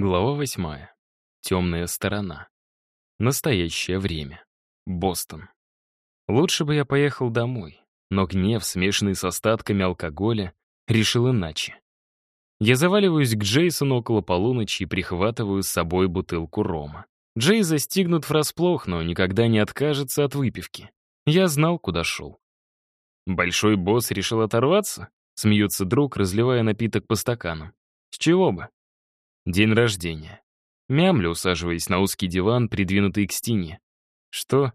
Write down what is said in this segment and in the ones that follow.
Глава восьмая. Темная сторона. Настоящее время. Бостон. Лучше бы я поехал домой, но гнев, смешанный с остатками алкоголя, решил иначе. Я заваливаюсь к Джейсону около полуночи и прихватываю с собой бутылку рома. Джей застигнут врасплох, но никогда не откажется от выпивки. Я знал, куда шел. «Большой босс решил оторваться?» — смеется друг, разливая напиток по стакану. «С чего бы? День рождения. Мямлю, усаживаясь на узкий диван, придвинутый к стене. Что?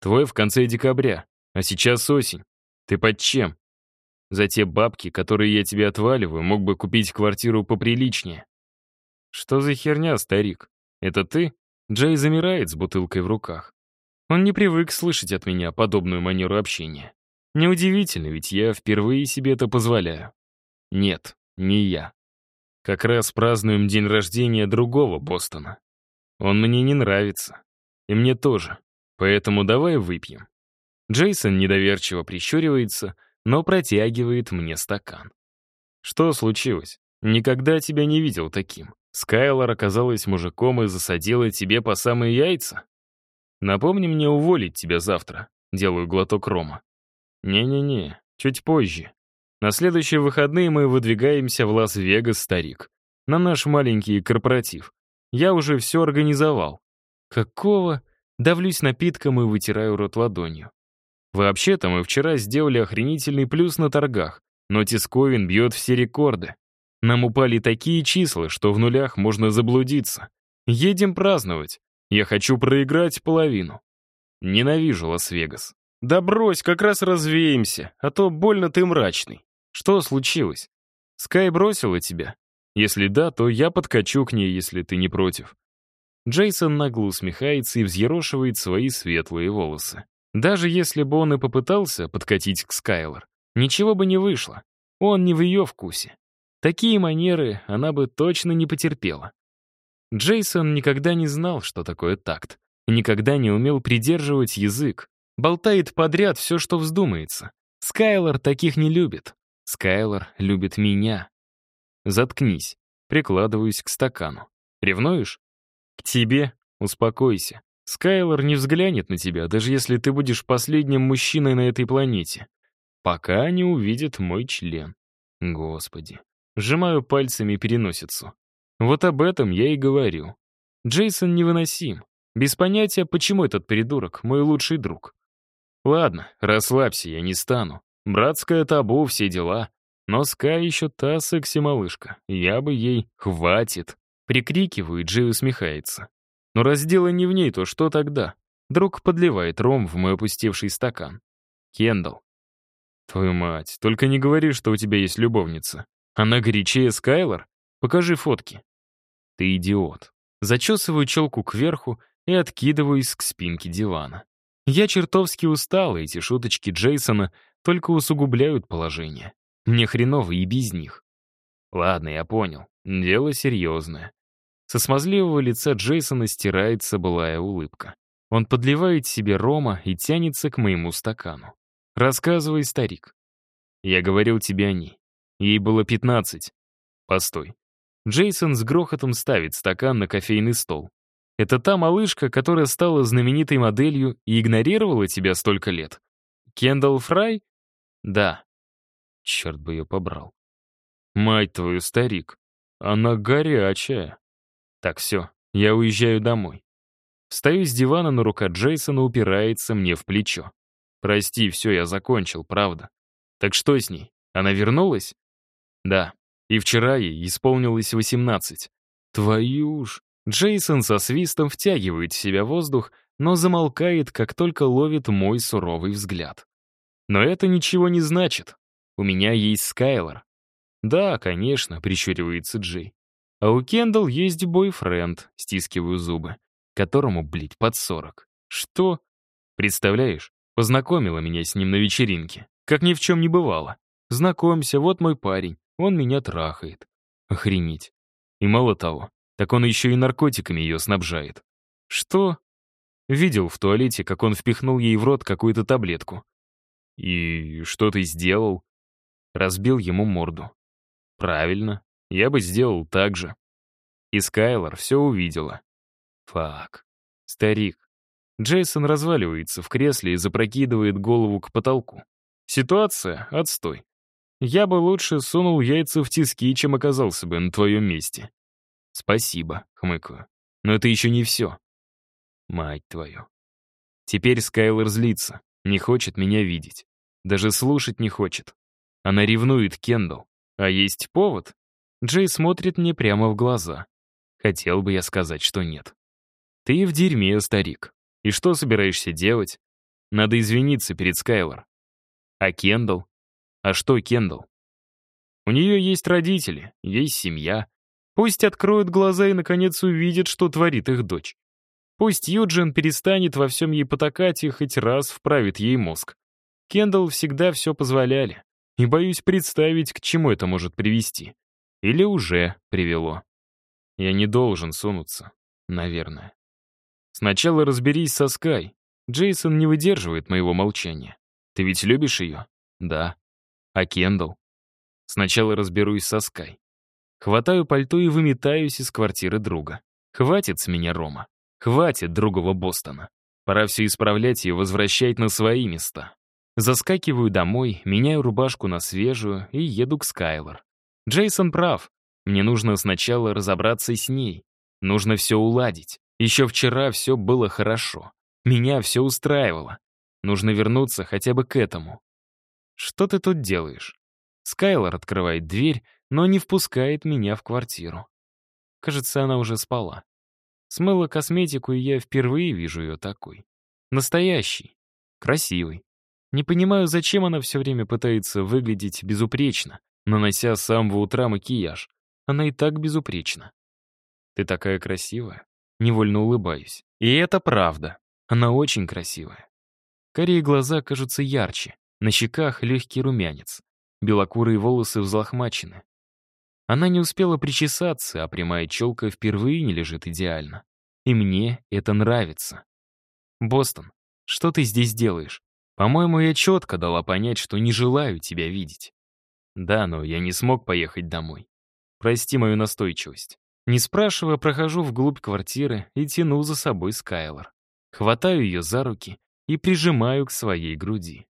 Твой в конце декабря, а сейчас осень. Ты под чем? За те бабки, которые я тебе отваливаю, мог бы купить квартиру поприличнее. Что за херня, старик? Это ты? Джей замирает с бутылкой в руках. Он не привык слышать от меня подобную манеру общения. Неудивительно, ведь я впервые себе это позволяю. Нет, не я. Как раз празднуем день рождения другого Бостона. Он мне не нравится. И мне тоже. Поэтому давай выпьем». Джейсон недоверчиво прищуривается, но протягивает мне стакан. «Что случилось? Никогда тебя не видел таким. Скайлор оказалась мужиком и засадила тебе по самые яйца? Напомни мне уволить тебя завтра. Делаю глоток рома. Не-не-не, чуть позже. На следующие выходные мы выдвигаемся в Лас-Вегас, старик. На наш маленький корпоратив. Я уже все организовал. Какого? Давлюсь напитком и вытираю рот ладонью. Вообще-то мы вчера сделали охренительный плюс на торгах, но Тисковин бьет все рекорды. Нам упали такие числа, что в нулях можно заблудиться. Едем праздновать. Я хочу проиграть половину. Ненавижу Лас-Вегас. Да брось, как раз развеемся, а то больно ты мрачный. Что случилось? Скай бросила тебя? Если да, то я подкачу к ней, если ты не против». Джейсон нагло усмехается и взъерошивает свои светлые волосы. Даже если бы он и попытался подкатить к Скайлор, ничего бы не вышло. Он не в ее вкусе. Такие манеры она бы точно не потерпела. Джейсон никогда не знал, что такое такт. Никогда не умел придерживать язык. Болтает подряд все, что вздумается. Скайлор таких не любит. Скайлор любит меня. Заткнись. Прикладываюсь к стакану. Ревнуешь? К тебе. Успокойся. Скайлор не взглянет на тебя, даже если ты будешь последним мужчиной на этой планете. Пока не увидит мой член. Господи. Сжимаю пальцами переносицу. Вот об этом я и говорю. Джейсон невыносим. Без понятия, почему этот придурок мой лучший друг. Ладно, расслабься, я не стану. Братское табу, все дела. Но Скай еще та секси-малышка. Я бы ей «хватит». Прикрикивает, Джей усмехается. Но раз дело не в ней, то что тогда? Друг подливает ром в мой опустевший стакан. Кендалл. Твою мать, только не говори, что у тебя есть любовница. Она горячее Скайлор? Покажи фотки. Ты идиот. Зачесываю челку кверху и откидываюсь к спинке дивана. Я чертовски устала, эти шуточки Джейсона — только усугубляют положение. Мне хреново и без них. Ладно, я понял. Дело серьезное. Со смазливого лица Джейсона стирается былая улыбка. Он подливает себе рома и тянется к моему стакану. «Рассказывай, старик». «Я говорил тебе о ней. Ей было 15. «Постой». Джейсон с грохотом ставит стакан на кофейный стол. «Это та малышка, которая стала знаменитой моделью и игнорировала тебя столько лет?» «Кендалл Фрай?» Да. Черт бы ее побрал. Мать твою, старик. Она горячая. Так, все, я уезжаю домой. Встаю с дивана, но рука Джейсона упирается мне в плечо. Прости, все, я закончил, правда. Так что с ней? Она вернулась? Да. И вчера ей исполнилось 18. Твою ж. Джейсон со свистом втягивает в себя воздух, но замолкает, как только ловит мой суровый взгляд. Но это ничего не значит. У меня есть Скайлор. Да, конечно, прищуривается Джей. А у Кендалл есть бойфренд, стискиваю зубы, которому, блядь, под сорок. Что? Представляешь, познакомила меня с ним на вечеринке. Как ни в чем не бывало. Знакомься, вот мой парень, он меня трахает. Охренеть. И мало того, так он еще и наркотиками ее снабжает. Что? Видел в туалете, как он впихнул ей в рот какую-то таблетку. И что ты сделал? Разбил ему морду. Правильно, я бы сделал так же. И Скайлор все увидела. Фак. Старик. Джейсон разваливается в кресле и запрокидывает голову к потолку. Ситуация — отстой. Я бы лучше сунул яйца в тиски, чем оказался бы на твоем месте. Спасибо, хмыкаю. Но это еще не все. Мать твою. Теперь Скайлор злится, не хочет меня видеть даже слушать не хочет. Она ревнует Кендалл. А есть повод? Джей смотрит мне прямо в глаза. Хотел бы я сказать, что нет. Ты в дерьме, старик. И что собираешься делать? Надо извиниться перед Скайлор. А Кендалл? А что Кендалл? У нее есть родители, есть семья. Пусть откроют глаза и, наконец, увидят, что творит их дочь. Пусть Юджин перестанет во всем ей потакать и хоть раз вправит ей мозг. Кендалл всегда все позволяли, и боюсь представить, к чему это может привести. Или уже привело. Я не должен сунуться, наверное. Сначала разберись со Скай. Джейсон не выдерживает моего молчания. Ты ведь любишь ее? Да. А Кендалл? Сначала разберусь со Скай. Хватаю пальто и выметаюсь из квартиры друга. Хватит с меня Рома. Хватит другого Бостона. Пора все исправлять и возвращать на свои места. Заскакиваю домой, меняю рубашку на свежую и еду к Скайлор. Джейсон прав. Мне нужно сначала разобраться с ней. Нужно все уладить. Еще вчера все было хорошо. Меня все устраивало. Нужно вернуться хотя бы к этому. Что ты тут делаешь? Скайлор открывает дверь, но не впускает меня в квартиру. Кажется, она уже спала. Смыла косметику, и я впервые вижу ее такой. Настоящий. Красивый. Не понимаю, зачем она все время пытается выглядеть безупречно, нанося с самого утра макияж. Она и так безупречна. Ты такая красивая. Невольно улыбаюсь. И это правда. Она очень красивая. Карие глаза кажутся ярче, на щеках легкий румянец. Белокурые волосы взлохмачены. Она не успела причесаться, а прямая челка впервые не лежит идеально. И мне это нравится. «Бостон, что ты здесь делаешь?» По-моему, я четко дала понять, что не желаю тебя видеть. Да, но я не смог поехать домой. Прости мою настойчивость. Не спрашивая, прохожу вглубь квартиры и тяну за собой Скайлор. Хватаю ее за руки и прижимаю к своей груди.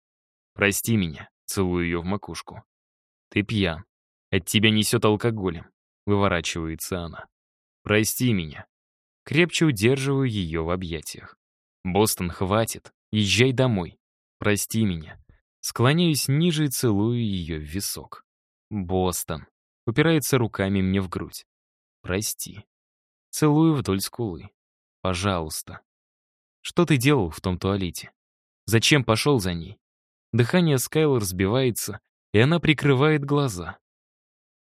Прости меня, целую ее в макушку. Ты пьян. От тебя несет алкоголем. Выворачивается она. Прости меня. Крепче удерживаю ее в объятиях. Бостон, хватит. Езжай домой прости меня». Склоняюсь ниже и целую ее в висок. «Бостон». Упирается руками мне в грудь. «Прости». Целую вдоль скулы. «Пожалуйста». «Что ты делал в том туалете? Зачем пошел за ней?» Дыхание Скайла разбивается, и она прикрывает глаза.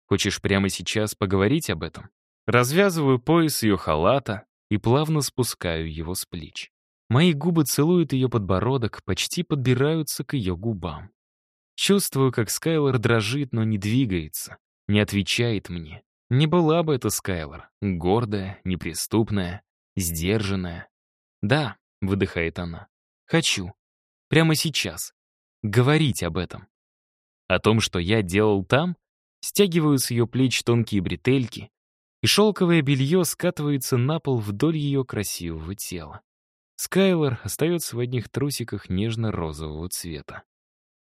«Хочешь прямо сейчас поговорить об этом?» Развязываю пояс ее халата и плавно спускаю его с плеч. Мои губы целуют ее подбородок, почти подбираются к ее губам. Чувствую, как Скайлор дрожит, но не двигается, не отвечает мне. Не была бы это Скайлор, гордая, неприступная, сдержанная. «Да», — выдыхает она, — «хочу. Прямо сейчас. Говорить об этом». О том, что я делал там, стягиваю с ее плеч тонкие бретельки, и шелковое белье скатывается на пол вдоль ее красивого тела. Скайлор остается в одних трусиках нежно-розового цвета.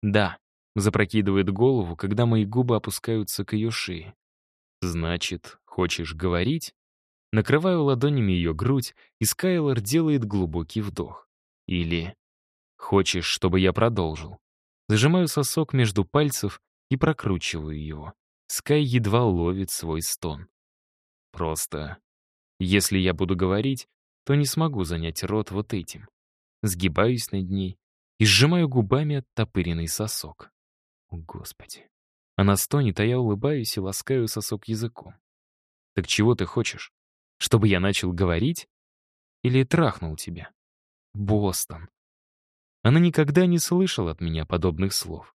«Да», — запрокидывает голову, когда мои губы опускаются к ее шее. «Значит, хочешь говорить?» Накрываю ладонями ее грудь, и Скайлор делает глубокий вдох. «Или...» «Хочешь, чтобы я продолжил?» Зажимаю сосок между пальцев и прокручиваю его. Скай едва ловит свой стон. «Просто... Если я буду говорить, то не смогу занять рот вот этим. Сгибаюсь над ней и сжимаю губами оттопыренный сосок. О, Господи. Она стонет, а я улыбаюсь и ласкаю сосок языком. Так чего ты хочешь? Чтобы я начал говорить? Или трахнул тебя? Бостон. Она никогда не слышала от меня подобных слов.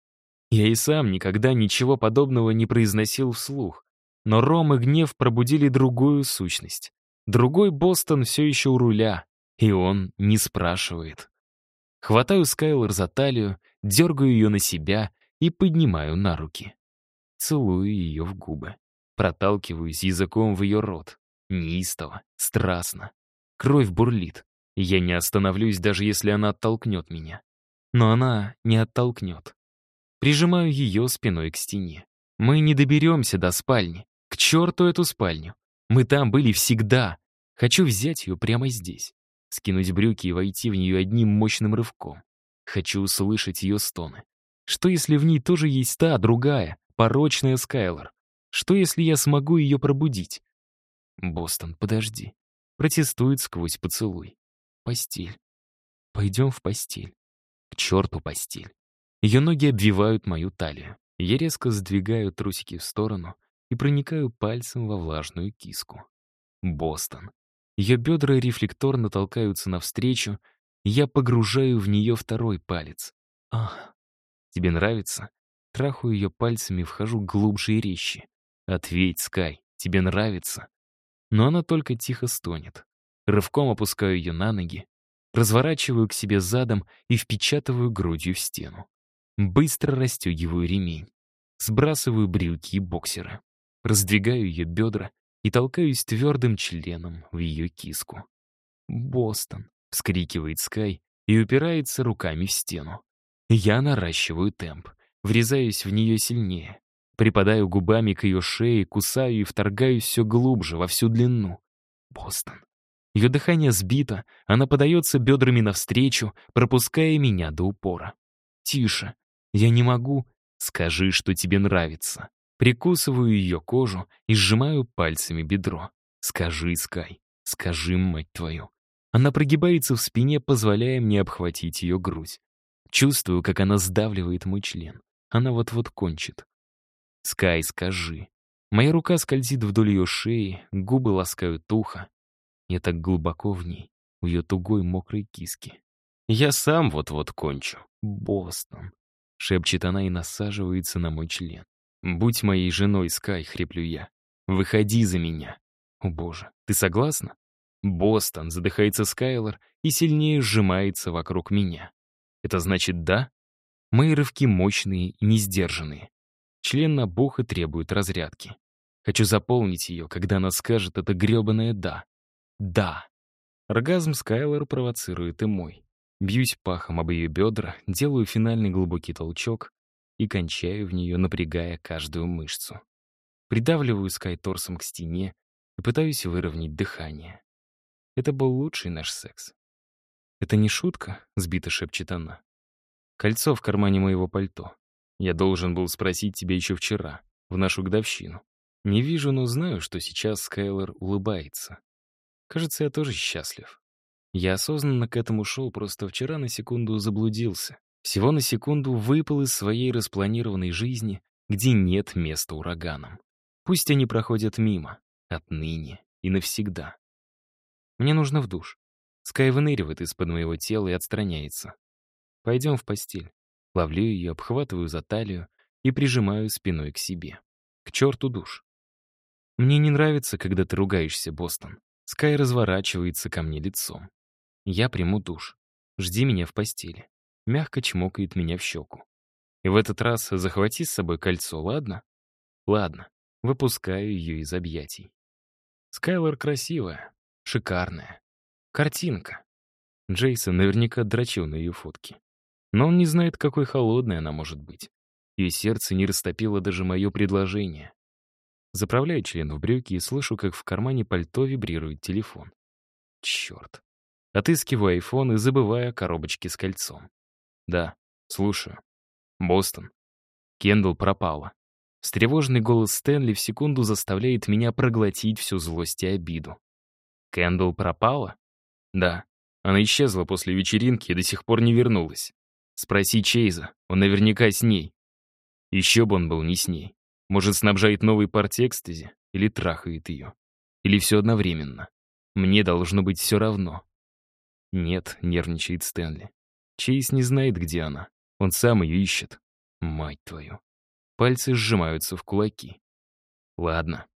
Я и сам никогда ничего подобного не произносил вслух. Но ром и гнев пробудили другую сущность. Другой Бостон все еще у руля, и он не спрашивает. Хватаю Скайлор за талию, дергаю ее на себя и поднимаю на руки. Целую ее в губы. Проталкиваюсь языком в ее рот. Неистово, страстно. Кровь бурлит. Я не остановлюсь, даже если она оттолкнет меня. Но она не оттолкнет. Прижимаю ее спиной к стене. Мы не доберемся до спальни. К черту эту спальню. Мы там были всегда. Хочу взять ее прямо здесь. Скинуть брюки и войти в нее одним мощным рывком. Хочу услышать ее стоны. Что если в ней тоже есть та, другая, порочная Скайлор? Что если я смогу ее пробудить? Бостон, подожди. Протестует сквозь поцелуй. Постель. Пойдем в постель. К черту постель. Ее ноги обвивают мою талию. Я резко сдвигаю трусики в сторону, и проникаю пальцем во влажную киску. Бостон. Ее бедра рефлекторно толкаются навстречу, я погружаю в нее второй палец. Ах, тебе нравится? Трахаю ее пальцами, вхожу глубже и резче. Ответь, Скай, тебе нравится? Но она только тихо стонет. Рывком опускаю ее на ноги, разворачиваю к себе задом и впечатываю грудью в стену. Быстро расстегиваю ремень. Сбрасываю брюки и боксеры. Раздвигаю ее бедра и толкаюсь твердым членом в ее киску. «Бостон!» — вскрикивает Скай и упирается руками в стену. Я наращиваю темп, врезаюсь в нее сильнее. Припадаю губами к ее шее, кусаю и вторгаюсь все глубже, во всю длину. Бостон. Ее дыхание сбито, она подается бедрами навстречу, пропуская меня до упора. «Тише. Я не могу. Скажи, что тебе нравится. Прикусываю ее кожу и сжимаю пальцами бедро. «Скажи, Скай, скажи, мать твою». Она прогибается в спине, позволяя мне обхватить ее грудь. Чувствую, как она сдавливает мой член. Она вот-вот кончит. «Скай, скажи». Моя рука скользит вдоль ее шеи, губы ласкают ухо. Я так глубоко в ней, в ее тугой мокрой киске. «Я сам вот-вот кончу. Бостон», — шепчет она и насаживается на мой член. Будь моей женой, Скай, хриплю я. Выходи за меня. О боже, ты согласна? Бостон, задыхается Скайлор и сильнее сжимается вокруг меня. Это значит да? Мои рывки мощные и несдержанные. Член на набуха требует разрядки. Хочу заполнить ее, когда она скажет это грёбаное «да». «Да». Оргазм Скайлор провоцирует и мой. Бьюсь пахом об ее бедра, делаю финальный глубокий толчок, и кончаю в нее, напрягая каждую мышцу. Придавливаю Скай торсом к стене и пытаюсь выровнять дыхание. Это был лучший наш секс. «Это не шутка?» — сбито шепчет она. «Кольцо в кармане моего пальто. Я должен был спросить тебя еще вчера, в нашу годовщину. Не вижу, но знаю, что сейчас Скайлор улыбается. Кажется, я тоже счастлив. Я осознанно к этому шел, просто вчера на секунду заблудился. Всего на секунду выпал из своей распланированной жизни, где нет места ураганам. Пусть они проходят мимо, отныне и навсегда. Мне нужно в душ. Скай выныривает из-под моего тела и отстраняется. Пойдем в постель. Ловлю ее, обхватываю за талию и прижимаю спиной к себе. К черту душ. Мне не нравится, когда ты ругаешься, Бостон. Скай разворачивается ко мне лицом. Я приму душ. Жди меня в постели мягко чмокает меня в щеку. И в этот раз захвати с собой кольцо, ладно? Ладно, выпускаю ее из объятий. Скайлор красивая, шикарная. Картинка. Джейсон наверняка дрочил на ее фотки. Но он не знает, какой холодной она может быть. Ее сердце не растопило даже мое предложение. Заправляю член в брюки и слышу, как в кармане пальто вибрирует телефон. Черт. Отыскиваю айфон и забываю о коробочке с кольцом. Да, слушаю. Бостон. Кендалл пропала. Стревожный голос Стэнли в секунду заставляет меня проглотить всю злость и обиду. Кендалл пропала? Да. Она исчезла после вечеринки и до сих пор не вернулась. Спроси Чейза, он наверняка с ней. Еще бы он был не с ней. Может, снабжает новый партии экстази или трахает ее. Или все одновременно. Мне должно быть все равно. Нет, нервничает Стэнли. Чейз не знает, где она. Он сам ее ищет. Мать твою. Пальцы сжимаются в кулаки. Ладно.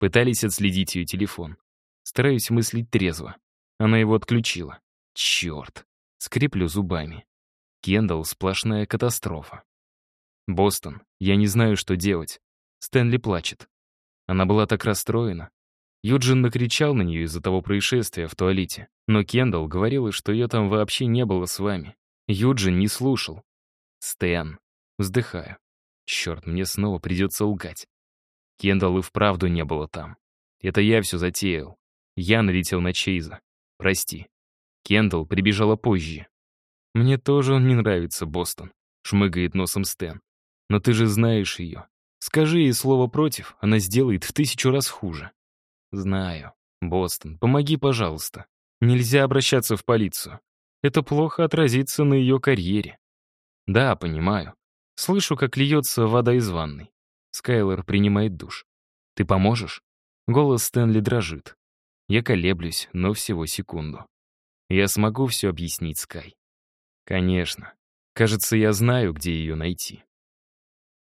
Пытались отследить ее телефон. Стараюсь мыслить трезво. Она его отключила. Черт. Скреплю зубами. Кендалл — сплошная катастрофа. Бостон, я не знаю, что делать. Стэнли плачет. Она была так расстроена. Юджин накричал на нее из-за того происшествия в туалете, но Кендалл говорила, что ее там вообще не было с вами. Юджин не слушал. «Стэн». Вздыхаю. Черт, мне снова придется лгать. Кендалл и вправду не было там. Это я все затеял. Я налетел на Чейза. Прости. Кендалл прибежала позже. «Мне тоже он не нравится, Бостон», — шмыгает носом Стэн. «Но ты же знаешь ее. Скажи ей слово «против», она сделает в тысячу раз хуже». «Знаю. Бостон, помоги, пожалуйста. Нельзя обращаться в полицию это плохо отразится на ее карьере. Да, понимаю. Слышу, как льется вода из ванной. Скайлор принимает душ. Ты поможешь? Голос Стэнли дрожит. Я колеблюсь, но всего секунду. Я смогу все объяснить Скай. Конечно. Кажется, я знаю, где ее найти.